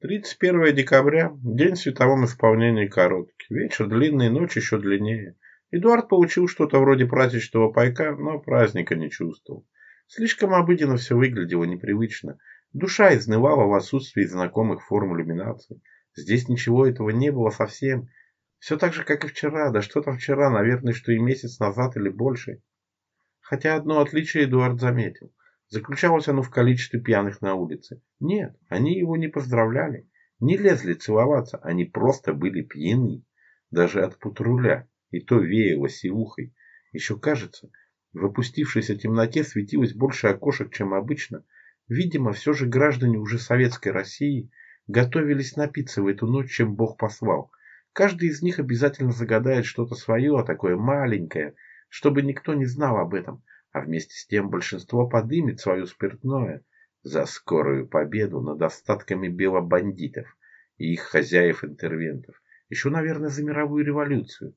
31 декабря, день в световом исполнении короткий, вечер длинный, ночь еще длиннее. Эдуард получил что-то вроде праздничного пайка, но праздника не чувствовал. Слишком обыденно все выглядело непривычно. Душа изнывала в отсутствии знакомых форм иллюминации. Здесь ничего этого не было совсем. Все так же, как и вчера, да что там вчера, наверное, что и месяц назад или больше. Хотя одно отличие Эдуард заметил. Заключалось оно в количестве пьяных на улице. Нет, они его не поздравляли, не лезли целоваться, они просто были пьяны. Даже от патруля, и то веяло сивухой. Еще кажется, в опустившейся темноте светилось больше окошек, чем обычно. Видимо, все же граждане уже советской России готовились напиться в эту ночь, чем Бог послал. Каждый из них обязательно загадает что-то свое, а такое маленькое, чтобы никто не знал об этом – а вместе с тем большинство подымет свое спиртное за скорую победу над остатками белобандитов и их хозяев-интервентов, еще, наверное, за мировую революцию.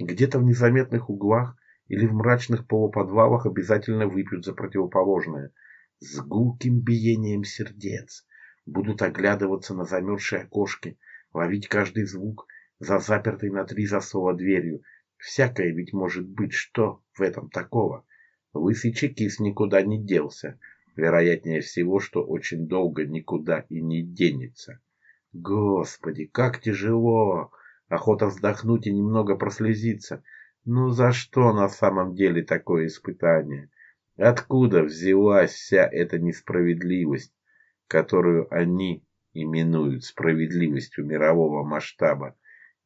Где-то в незаметных углах или в мрачных полуподвалах обязательно выпьют за противоположное. С гулким биением сердец будут оглядываться на замерзшие окошки, ловить каждый звук за запертой на три засова дверью. Всякое ведь может быть, что в этом такого? Лысый чекист никуда не делся. Вероятнее всего, что очень долго никуда и не денется. Господи, как тяжело! Охота вздохнуть и немного прослезиться. Ну за что на самом деле такое испытание? Откуда взялась вся эта несправедливость, которую они именуют справедливостью мирового масштаба?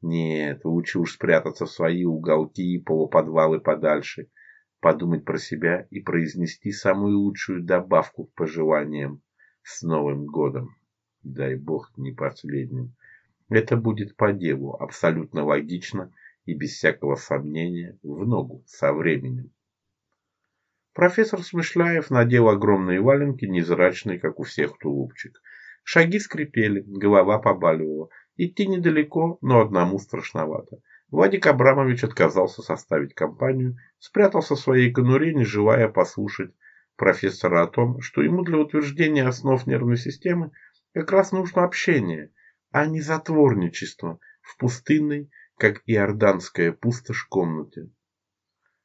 Нет, лучше уж спрятаться в свои уголки и полуподвалы подальше – подумать про себя и произнести самую лучшую добавку к пожеланиям с Новым годом. Дай бог не последним. Это будет по делу, абсолютно логично и без всякого сомнения в ногу со временем. Профессор Смышляев надел огромные валенки, незрачные, как у всех, тулупчик. Шаги скрипели, голова побаливала. Идти недалеко, но одному страшновато. Вадик Абрамович отказался составить компанию, спрятался в своей конуре, не желая послушать профессора о том, что ему для утверждения основ нервной системы как раз нужно общение, а не затворничество в пустынной, как иорданская пустошь, комнате.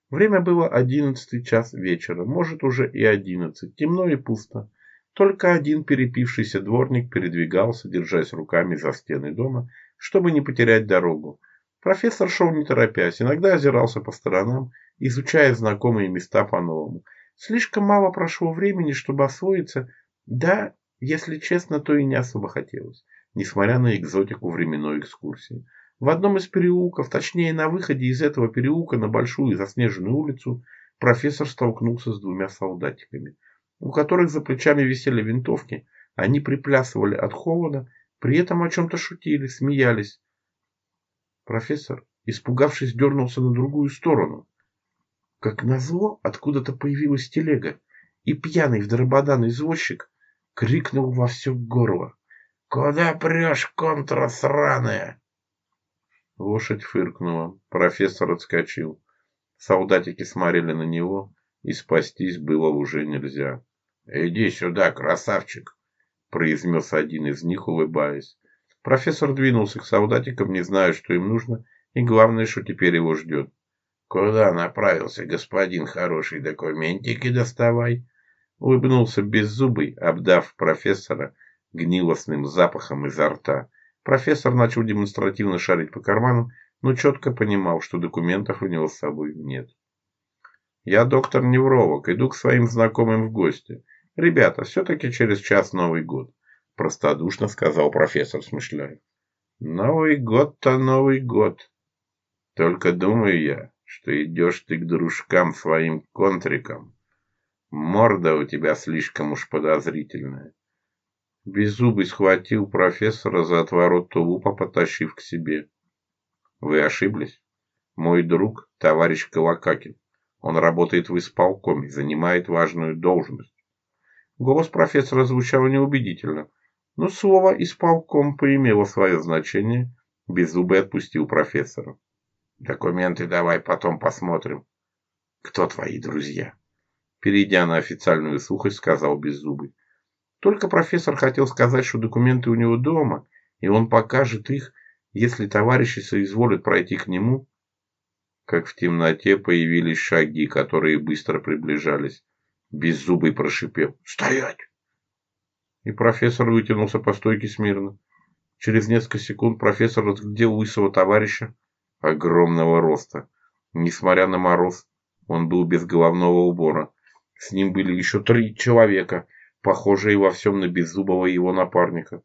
Время было одиннадцатый час вечера, может уже и одиннадцать, темно и пусто. Только один перепившийся дворник передвигался, держась руками за стены дома, чтобы не потерять дорогу – Профессор шел не торопясь, иногда озирался по сторонам, изучая знакомые места по-новому. Слишком мало прошло времени, чтобы освоиться, да, если честно, то и не особо хотелось, несмотря на экзотику временной экскурсии. В одном из переулков, точнее на выходе из этого переулка на большую заснеженную улицу, профессор столкнулся с двумя солдатиками, у которых за плечами висели винтовки, они приплясывали от холода, при этом о чем-то шутили, смеялись, Профессор, испугавшись, дернулся на другую сторону. Как назло, откуда-то появилась телега, и пьяный в дрободан извозчик крикнул во все горло. «Куда прешь, контрасраная? Лошадь фыркнула, профессор отскочил. Солдатики смотрели на него, и спастись было уже нельзя. «Иди сюда, красавчик!» — произнес один из них, улыбаясь. Профессор двинулся к солдатикам, не зная, что им нужно, и главное, что теперь его ждет. «Куда направился, господин хороший, документики доставай?» Улыбнулся беззубый, обдав профессора гнилостным запахом изо рта. Профессор начал демонстративно шарить по карманам, но четко понимал, что документов у него с собой нет. «Я доктор Невровок, иду к своим знакомым в гости. Ребята, все-таки через час Новый год простодушно сказал профессор Смышленый. Новый год-то Новый год. Только думаю я, что идешь ты к дружкам своим контрикам. Морда у тебя слишком уж подозрительная. Беззубый схватил профессора за отворот тулупа, потащив к себе. Вы ошиблись. Мой друг, товарищ Колокакин. Он работает в исполкоме, занимает важную должность. Голос профессора звучал неубедительно — но слово исполком поимело свое значение. Беззубый отпустил профессора. «Документы давай потом посмотрим. Кто твои друзья?» Перейдя на официальную сухость, сказал Беззубый. Только профессор хотел сказать, что документы у него дома, и он покажет их, если товарищи соизволят пройти к нему, как в темноте появились шаги, которые быстро приближались. Беззубый прошипел «Стоять!» и профессор вытянулся по стойке смирно. Через несколько секунд профессор разглядел лысого товарища огромного роста. Несмотря на мороз, он был без головного убора. С ним были еще три человека, похожие во всем на беззубого его напарника.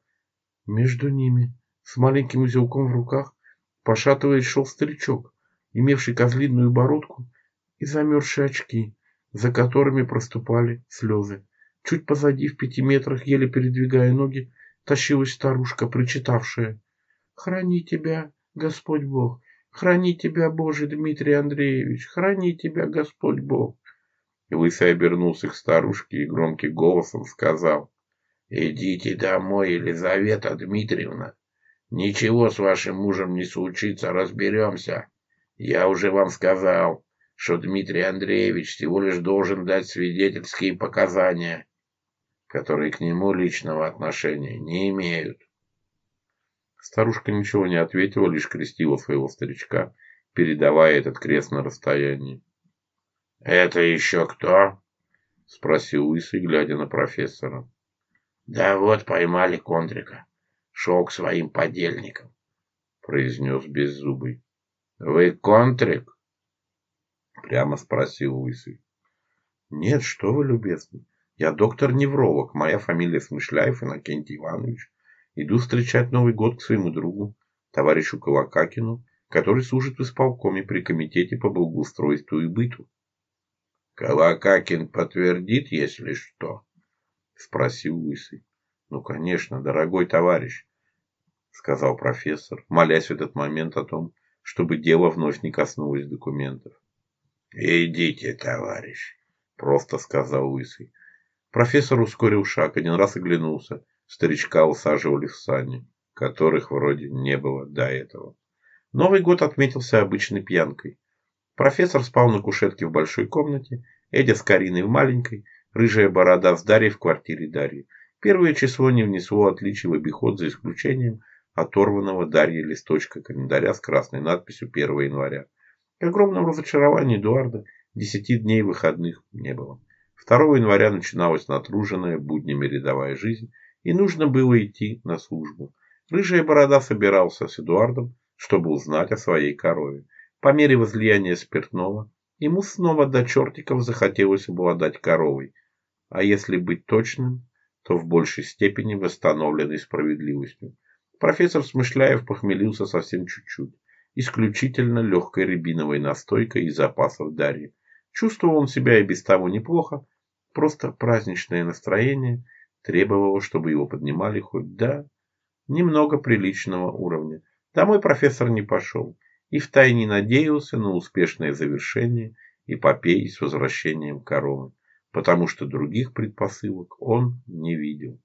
Между ними, с маленьким узелком в руках, пошатываясь, шел старичок, имевший козлиную бородку и замерзшие очки, за которыми проступали слезы. Чуть позади, в пяти метрах, еле передвигая ноги, тащилась старушка, прочитавшая: «Храни тебя, Господь Бог! Храни тебя, Боже, Дмитрий Андреевич! Храни тебя, Господь Бог!» И Лысый обернулся к старушке и громким голосом сказал. «Идите домой, Елизавета Дмитриевна! Ничего с вашим мужем не случится, разберемся! Я уже вам сказал, что Дмитрий Андреевич всего лишь должен дать свидетельские показания» которые к нему личного отношения не имеют. Старушка ничего не ответила, лишь крестила своего старичка, передавая этот крест на расстоянии. «Это еще кто?» — спросил Лысый, глядя на профессора. «Да вот поймали Кондрика. Шел к своим подельникам», — произнес Беззубый. «Вы Контрик?» — прямо спросил Лысый. «Нет, что вы, любезный, я доктор Невролог, моя фамилия Смышляев Иннокентий Иванович. Иду встречать Новый год к своему другу, товарищу Колокакину, который служит в исполкоме при комитете по благоустройству и быту. Колокакин подтвердит, если что? Спросил Лысый. Ну, конечно, дорогой товарищ, сказал профессор, молясь в этот момент о том, чтобы дело вновь не коснулось документов. Идите, товарищ, просто сказал Лысый. Профессор, ускорил шаг, один раз оглянулся. Старичка усаживали в сани, которых вроде не было до этого. Новый год отметился обычной пьянкой. Профессор спал на кушетке в большой комнате, Эдя с Кариной в маленькой, рыжая борода с Дарьей в квартире Дарьи. Первое число не внесло отличий в обиход за исключением оторванного Дарьи листочка календаря с красной надписью 1 января. К огромному разочарованию Эдуарда десяти дней выходных не было. 2 января начиналась натруженная буднями рядовая жизнь, и нужно было идти на службу. Рыжая борода собирался с Эдуардом, чтобы узнать о своей корове. По мере возлияния спиртного ему снова до чертиков захотелось обладать коровой, а если быть точным, то в большей степени восстановленной справедливостью. Профессор Смышляев похмелился совсем чуть-чуть, исключительно легкой рябиновой настойкой из запасов Дарьи. Чувствовал он себя и без того неплохо, просто праздничное настроение требовало, чтобы его поднимали хоть до немного приличного уровня. Домой профессор не пошел и втайне надеялся на успешное завершение эпопеи с возвращением короны, потому что других предпосылок он не видел.